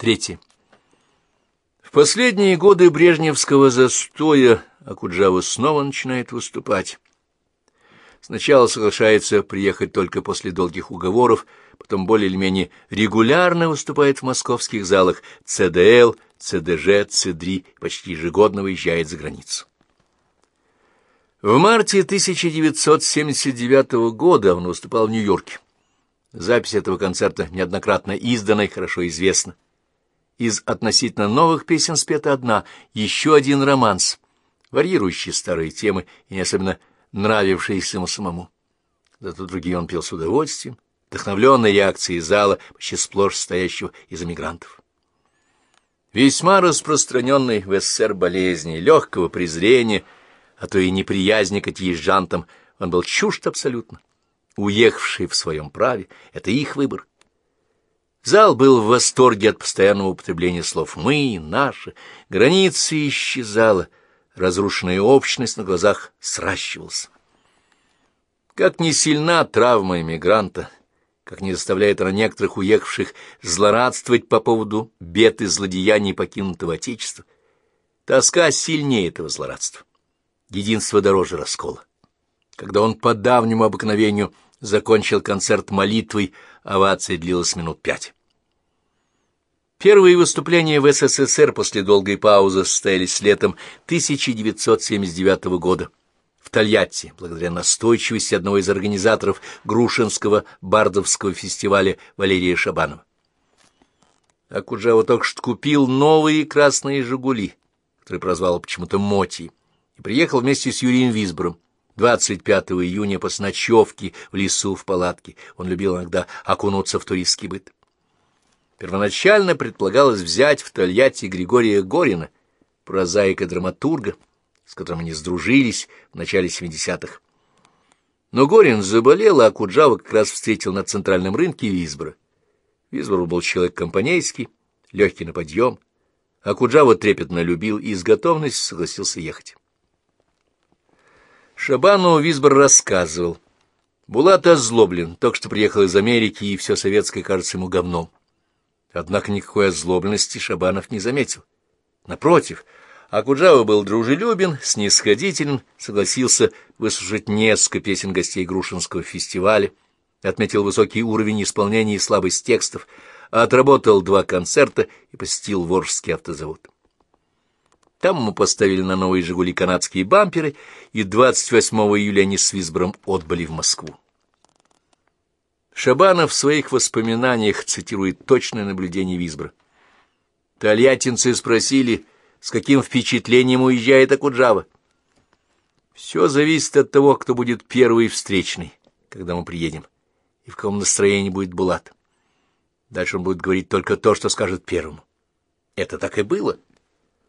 Третье. В последние годы брежневского застоя Акуджава снова начинает выступать. Сначала соглашается приехать только после долгих уговоров, потом более или менее регулярно выступает в московских залах ЦДЛ, ЦДЖ, ЦДРИ, почти ежегодно выезжает за границу. В марте 1979 года он выступал в Нью-Йорке. Запись этого концерта неоднократно издана и хорошо известна. Из относительно новых песен спета одна, еще один романс, варьирующий старые темы и не особенно нравившиеся ему самому. Зато другие он пел с удовольствием, вдохновленной реакцией зала, почти сплошь стоящего из эмигрантов. Весьма распространенной в СССР болезни, легкого презрения, а то и неприязни к отъезжантам, он был чужд абсолютно. Уехавшие в своем праве — это их выбор. Зал был в восторге от постоянного употребления слов «мы», «наши», границы исчезала, разрушенная общность на глазах сращивалась. Как не сильна травма эмигранта, как не заставляет она некоторых уехавших злорадствовать по поводу бед и злодеяний покинутого Отечества, тоска сильнее этого злорадства. Единство дороже раскола. Когда он по давнему обыкновению закончил концерт молитвой, овация длилась минут пять. Первые выступления в СССР после долгой паузы состоялись летом 1979 года в Тольятти, благодаря настойчивости одного из организаторов Грушинского бардовского фестиваля Валерия Шабанова. Акуджава только что купил новые красные «Жигули», которые прозвал почему-то Моти, и приехал вместе с Юрием Висбором. 25 июня после ночевки в лесу в палатке он любил иногда окунуться в туристский быт. Первоначально предполагалось взять в Тольятти Григория Горина, прозаика-драматурга, с которым они сдружились в начале 70-х. Но Горин заболел, а Куджава как раз встретил на центральном рынке Визбора. Визбор был человек компанейский, легкий на подъем, а Куджава трепетно любил и с готовностью согласился ехать. Шабану Визбор рассказывал. Булат озлоблен, только что приехал из Америки, и все советское кажется ему говном. Однако никакой озлобленности Шабанов не заметил. Напротив — Акуджава был дружелюбен, снисходителен, согласился выслушать несколько песен гостей Грушинского фестиваля, отметил высокий уровень исполнения и слабость текстов, отработал два концерта и посетил Воржский автозавод. Там ему поставили на новые «Жигули» канадские бамперы, и 28 июля они с Висбором отбыли в Москву. Шабанов в своих воспоминаниях цитирует точное наблюдение Висбора. Тольяттинцы спросили, с каким впечатлением уезжает Акуджава. Все зависит от того, кто будет первый встречный, когда мы приедем, и в каком настроении будет Булат. Дальше он будет говорить только то, что скажет первому. Это так и было.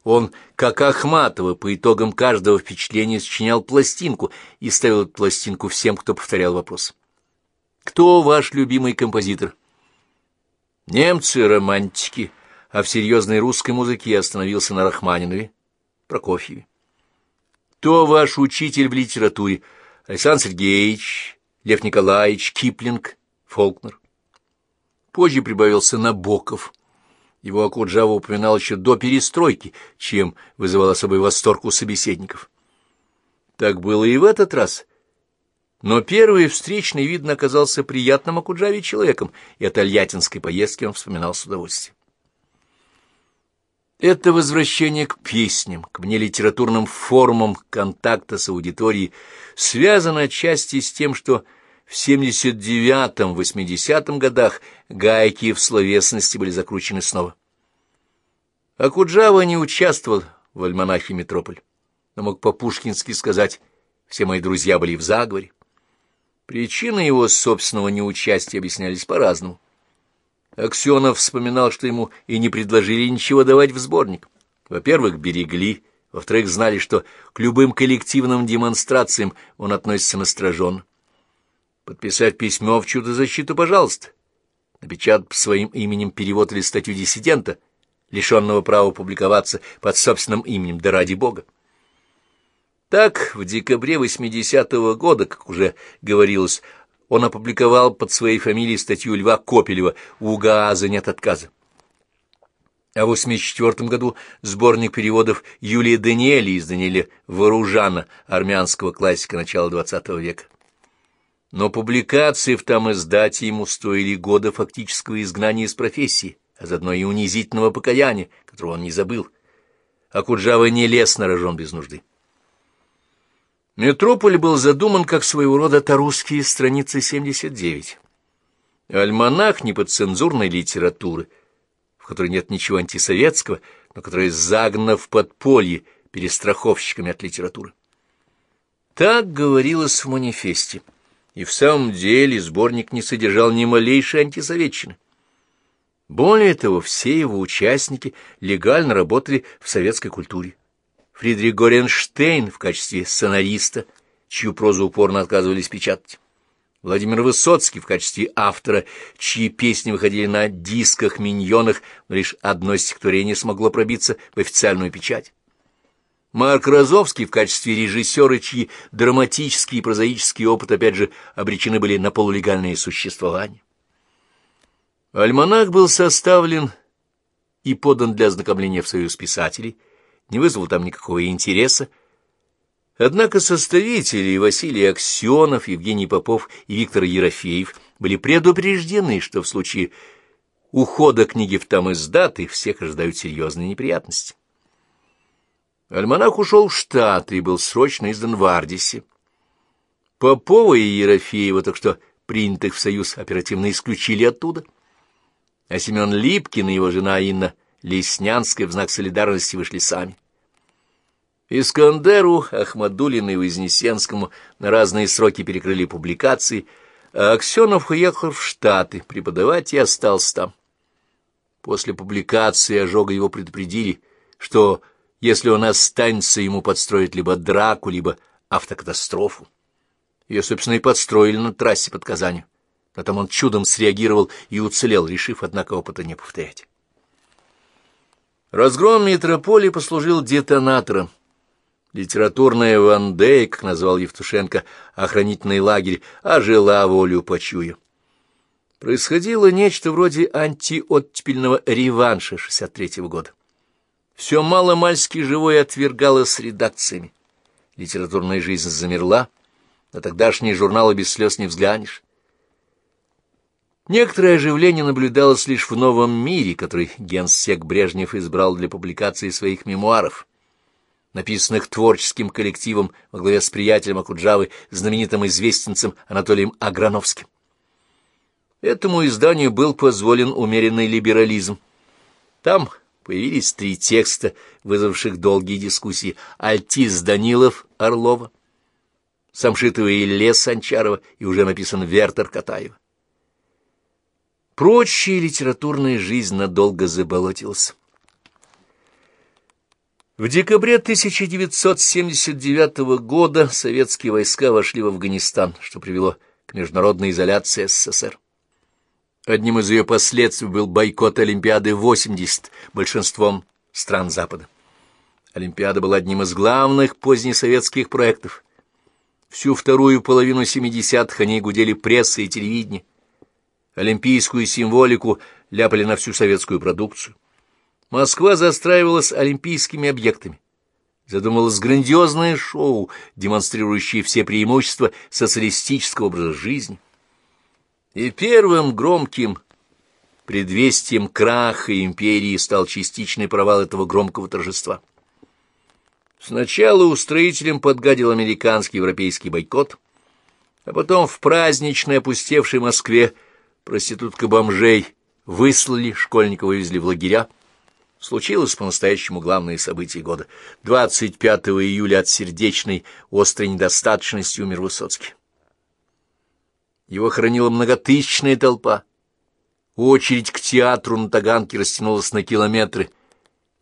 Он, как Ахматова, по итогам каждого впечатления сочинял пластинку и ставил эту пластинку всем, кто повторял вопрос. «Кто ваш любимый композитор?» «Немцы-романтики», а в серьезной русской музыке остановился на Рахманинове, Прокофьеве. То ваш учитель в литературе Александр Сергеевич, Лев Николаевич, Киплинг, Фолкнер. Позже прибавился Набоков. Его Акуджава упоминал еще до перестройки, чем вызывал особый восторг у собеседников. Так было и в этот раз. Но первый встречный, видно, оказался приятным Акуджаве человеком, и о тольяттинской поездке он вспоминал с удовольствием. Это возвращение к песням, к внелитературным формам контакта с аудиторией связано отчасти с тем, что в 79-80 годах гайки в словесности были закручены снова. Акуджава не участвовал в альманахе «Метрополь», но мог по-пушкински сказать «все мои друзья были в заговоре». Причины его собственного неучастия объяснялись по-разному. Аксенов вспоминал, что ему и не предложили ничего давать в сборник. Во-первых, берегли, во-вторых, знали, что к любым коллективным демонстрациям он относится настороженно. Подписать письмо в чудо-защиту, пожалуйста. Напечатать своим именем перевод или статью диссидента, лишенного права публиковаться под собственным именем, да ради бога. Так, в декабре 80-го года, как уже говорилось, он опубликовал под своей фамилией статью Льва Копелева «У ГААЗа нет отказа». А в 1984 году сборник переводов Юлии Даниэли из Даниэля Вооружана, армянского классика начала XX века. Но публикации в там издате ему стоили года фактического изгнания из профессии, а заодно и унизительного покаяния, которого он не забыл. А Куджава не лез на рожон без нужды. Метрополь был задуман как своего рода тарусские страницы 79. Альманах неподцензурной литературы — в которой нет ничего антисоветского, но которая загнана в подполье перестраховщиками от литературы. Так говорилось в манифесте, и в самом деле сборник не содержал ни малейшей антисоветчины. Более того, все его участники легально работали в советской культуре. Фридрих Горенштейн в качестве сценариста, чью прозу упорно отказывались печатать. Владимир Высоцкий в качестве автора, чьи песни выходили на дисках-миньонах, но лишь одно стихотворение смогло пробиться в официальную печать. Марк Розовский в качестве режиссера, чьи драматический и прозаический опыт, опять же, обречены были на полулегальное существование. Альманах был составлен и подан для ознакомления в Союз писателей, не вызвал там никакого интереса, Однако составители Василий Аксенов, Евгений Попов и Виктор Ерофеев были предупреждены, что в случае ухода книги в там издаты всех ожидают серьезные неприятности. Альманах ушел в Штаты и был срочно издан в Ардисе. Попова и Ерофеева, так что принятых в союз, оперативно исключили оттуда. А Семен Липкин и его жена Инна Леснянская в знак солидарности вышли сами. Искандеру, Ахмадулину и Вознесенскому на разные сроки перекрыли публикации, а Аксенов уехал в Штаты преподавать и остался там. После публикации ожога его предупредили, что если он останется, ему подстроят либо драку, либо автокатастрофу. Ее, собственно, и подстроили на трассе под Казанью. На том он чудом среагировал и уцелел, решив, однако, опыта не повторять. Разгром метрополии послужил детонатором. Литературная Вандей, как назвал Евтушенко, охранительный лагерь, ожила волю почуя. Происходило нечто вроде антиоттепельного реванша 63-го года. Все мало-мальски живое отвергалось редакциями. Литературная жизнь замерла, на тогдашние журналы без слез не взглянешь. Некоторое оживление наблюдалось лишь в новом мире, который генсек Брежнев избрал для публикации своих мемуаров — написанных творческим коллективом во главе с приятелем Акуджавы, знаменитым известенцем Анатолием Аграновским. Этому изданию был позволен умеренный либерализм. Там появились три текста, вызвавших долгие дискуссии. Альтис Данилов Орлова, Самшитова Илье Санчарова и уже написан Вертер Катаева. Прочая литературная жизнь надолго заболотилась. В декабре 1979 года советские войска вошли в Афганистан, что привело к международной изоляции СССР. Одним из ее последствий был бойкот Олимпиады 80 большинством стран Запада. Олимпиада была одним из главных позднесоветских проектов. Всю вторую половину 70-х о ней гудели пресса и телевидение. Олимпийскую символику ляпали на всю советскую продукцию. Москва застраивалась олимпийскими объектами. Задумалось грандиозное шоу, демонстрирующее все преимущества социалистического образа жизни. И первым громким предвестием краха империи стал частичный провал этого громкого торжества. Сначала устроителям подгадил американский европейский бойкот, а потом в праздничной опустевшей Москве проститутка бомжей выслали, школьников вывезли в лагеря, случилось по-настоящему главное событие года. 25 июля от сердечной острой недостаточности умер Высоцкий. Его хранила многотысячная толпа. Очередь к театру на Таганке растянулась на километры,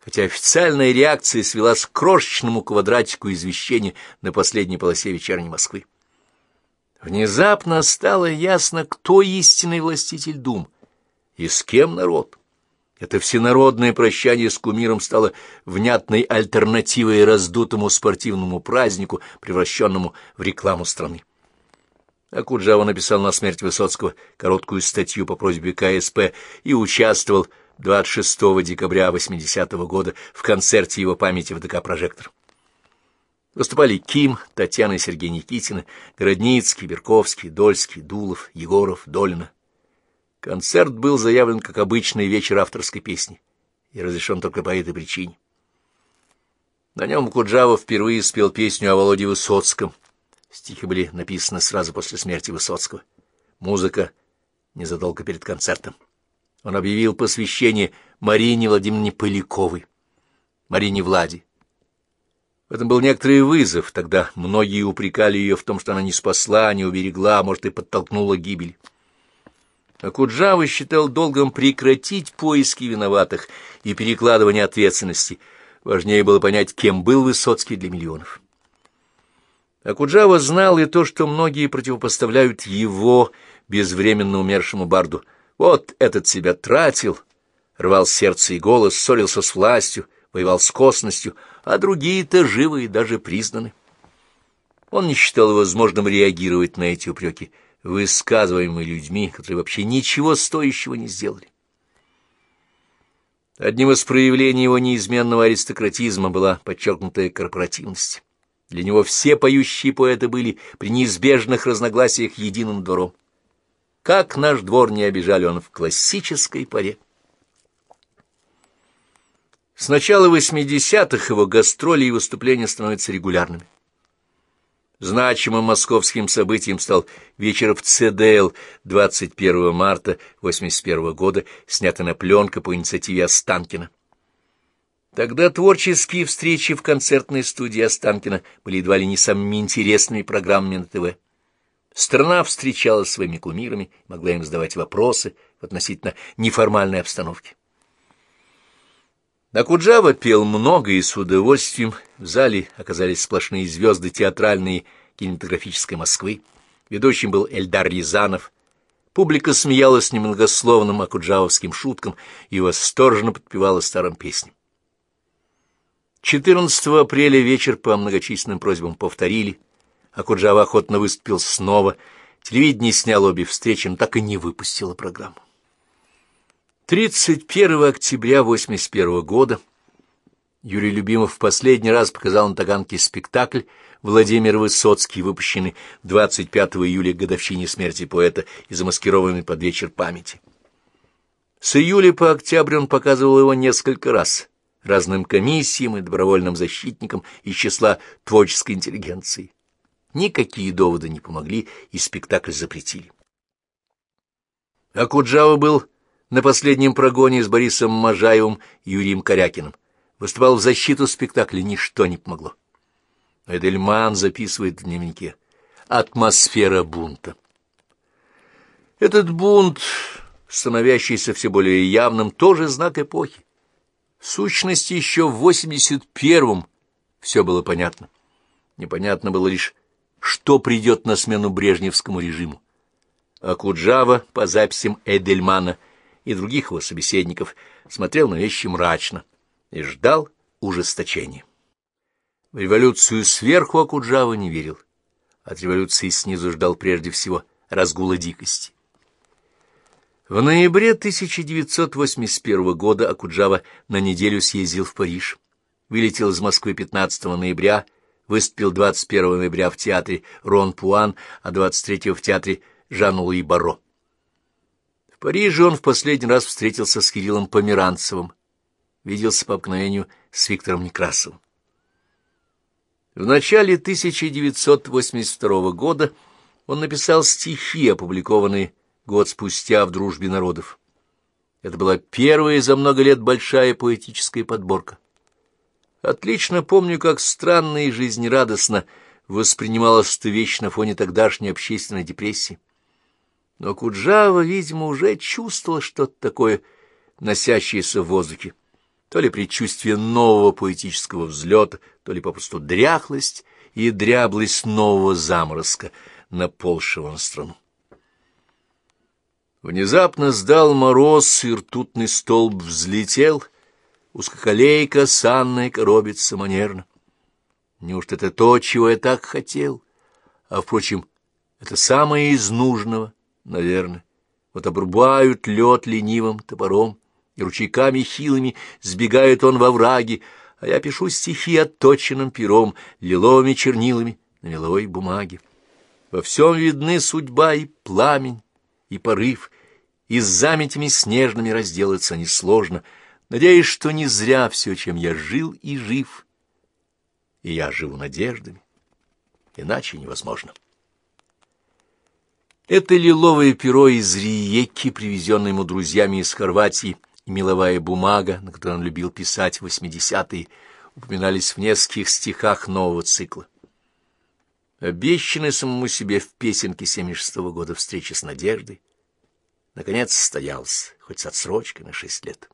хотя официальная реакция свелась к крошечному квадратику извещения на последней полосе вечерней Москвы. Внезапно стало ясно, кто истинный властитель дум и с кем народ. Это всенародное прощание с кумиром стало внятной альтернативой раздутому спортивному празднику, превращенному в рекламу страны. Акуджава написал на смерть Высоцкого короткую статью по просьбе КСП и участвовал 26 декабря 80 -го года в концерте его памяти в ДК «Прожектор». Выступали Ким, Татьяна и Сергей Никитины, Городницкий, Верковский, Дольский, Дулов, Егоров, Долина. Концерт был заявлен как обычный вечер авторской песни и разрешен только по этой причине. На нем Куджава впервые спел песню о Володе Высоцком. Стихи были написаны сразу после смерти Высоцкого. Музыка незадолго перед концертом. Он объявил посвящение Марине Владимировне Поляковой, Марине Влади. В этом был некоторый вызов, тогда многие упрекали ее в том, что она не спасла, не уберегла, а может, и подтолкнула гибель. А Куджава считал долгом прекратить поиски виноватых и перекладывание ответственности. Важнее было понять, кем был Высоцкий для миллионов. Акуджава знал и то, что многие противопоставляют его безвременно умершему барду — вот этот себя тратил, рвал сердце и голос, ссорился с властью, воевал с косностью, а другие-то живы и даже признаны. Он не считал возможным реагировать на эти упреки, высказываемые людьми, которые вообще ничего стоящего не сделали. Одним из проявлений его неизменного аристократизма была подчеркнутая корпоративность. Для него все поющие поэты были при неизбежных разногласиях единым двором. Как наш двор не обижали он в классической паре. С начала 80-х его гастроли и выступления становятся регулярными. Значимым московским событием стал вечер в ЦДЛ 21 марта 81 года, снятый на пленка по инициативе Останкина. Тогда творческие встречи в концертной студии Останкина были едва ли не самыми интересными программами на ТВ. Страна встречалась своими кумирами, могла им задавать вопросы в относительно неформальной обстановке. Накуджава пел много и с удовольствием. В зале оказались сплошные звезды театральной кинематографической Москвы. Ведущим был Эльдар Рязанов. Публика смеялась немногословным акуджавовским шуткам и восторженно подпевала старым песням. 14 апреля вечер по многочисленным просьбам повторили — а Куджава охотно выступил снова. Телевидение сняло обе встречи, но так и не выпустило программу. 31 октября 81 года Юрий Любимов в последний раз показал на Таганке спектакль «Владимир Высоцкий», выпущенный 25 июля годовщине смерти поэта и замаскированный под вечер памяти. С июля по октябрь он показывал его несколько раз разным комиссиям и добровольным защитникам из числа творческой интеллигенции. Никакие доводы не помогли, и спектакль запретили. А Куджава был на последнем прогоне с Борисом Можаевым и Юрием Корякиным. Выступал в защиту спектакля, ничто не помогло. Эдельман записывает в дневнике «Атмосфера бунта». Этот бунт, становящийся все более явным, тоже знак эпохи. Сущности, еще в 81-м все было понятно. Непонятно было лишь, что придет на смену брежневскому режиму. А Куджава по записям Эдельмана и других его собеседников смотрел на вещи мрачно и ждал ужесточения. В революцию сверху Акуджава не верил. От революции снизу ждал прежде всего разгула дикости. В ноябре 1981 года Акуджава на неделю съездил в Париж. Вылетел из Москвы 15 ноября выступил 21 ноября в театре Рон Пуан, а 23 в театре Жан-Луи Барро. В Париже он в последний раз встретился с Кириллом Померанцевым, виделся по обыкновению с Виктором Некрасовым. В начале 1982 года он написал стихи, опубликованные год спустя в «Дружбе народов». Это была первая за много лет большая поэтическая подборка. Отлично помню, как странно и жизнерадостно воспринималась эта вещь на фоне тогдашней общественной депрессии. Но Куджава, видимо, уже чувствовал что-то такое, носящееся в воздухе. То ли предчувствие нового поэтического взлета, то ли попросту дряхлость и дряблость нового заморозка, наползшего на страну. Внезапно сдал мороз, и ртутный столб взлетел — узкоколейка санная коробится манерно. Неужто это то, чего я так хотел? А, впрочем, это самое из нужного, наверное. Вот обрубают лед ленивым топором, и ручейками хилыми сбегает он во враги, а я пишу стихи отточенным пером, лиловыми чернилами на меловой бумаге. Во всем видны судьба и пламень, и порыв, и с заметями снежными разделаться несложно. Надеюсь, что не зря все, чем я жил и жив, и я живу надеждами, иначе невозможно. Это лиловое перо из Риеки, привезенное ему друзьями из Хорватии, и меловая бумага, на которой он любил писать в восьмидесятые, упоминались в нескольких стихах нового цикла. Обещанный самому себе в песенке 76-го года встречи с Надеждой, наконец состоялся, хоть с отсрочкой на шесть лет.